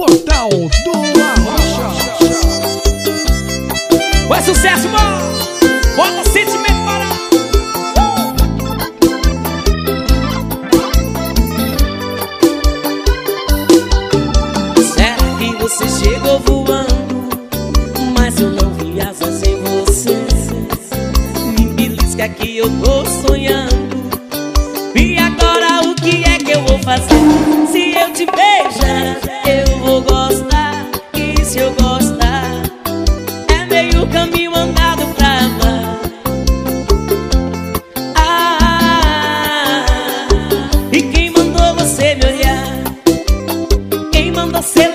Portal do Arrocha. É sucesso, mano! Bota sentimento para... Será que você chegou voando? Mas eu não vi asas em você Me belisca que eu tô sonhando Quem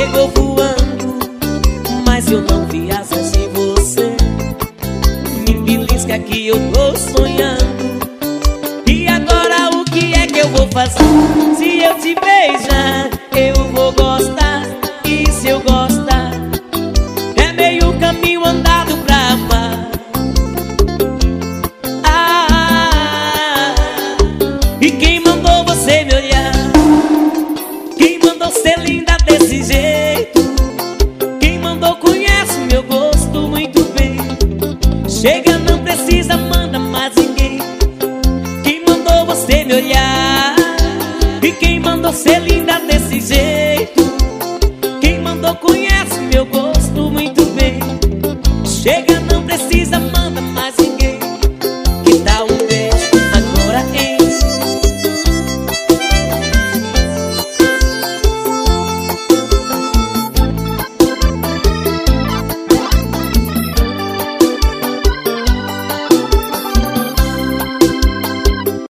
chegou voando? Mas eu não vi asas em você. Me belisca que eu tô sonhando. E agora o que é que eu vou fazer? Se eu te beijar, eu vou gostar. E se eu gostar, é meio caminho andado pra amar. Ah, e quem precisa, manda mais ninguém. Quem mandou você me olhar? E quem mandou ser linda desse jeito? Quem mandou conhece meu gosto muito bem. Chega, não precisa, manda mais ninguém.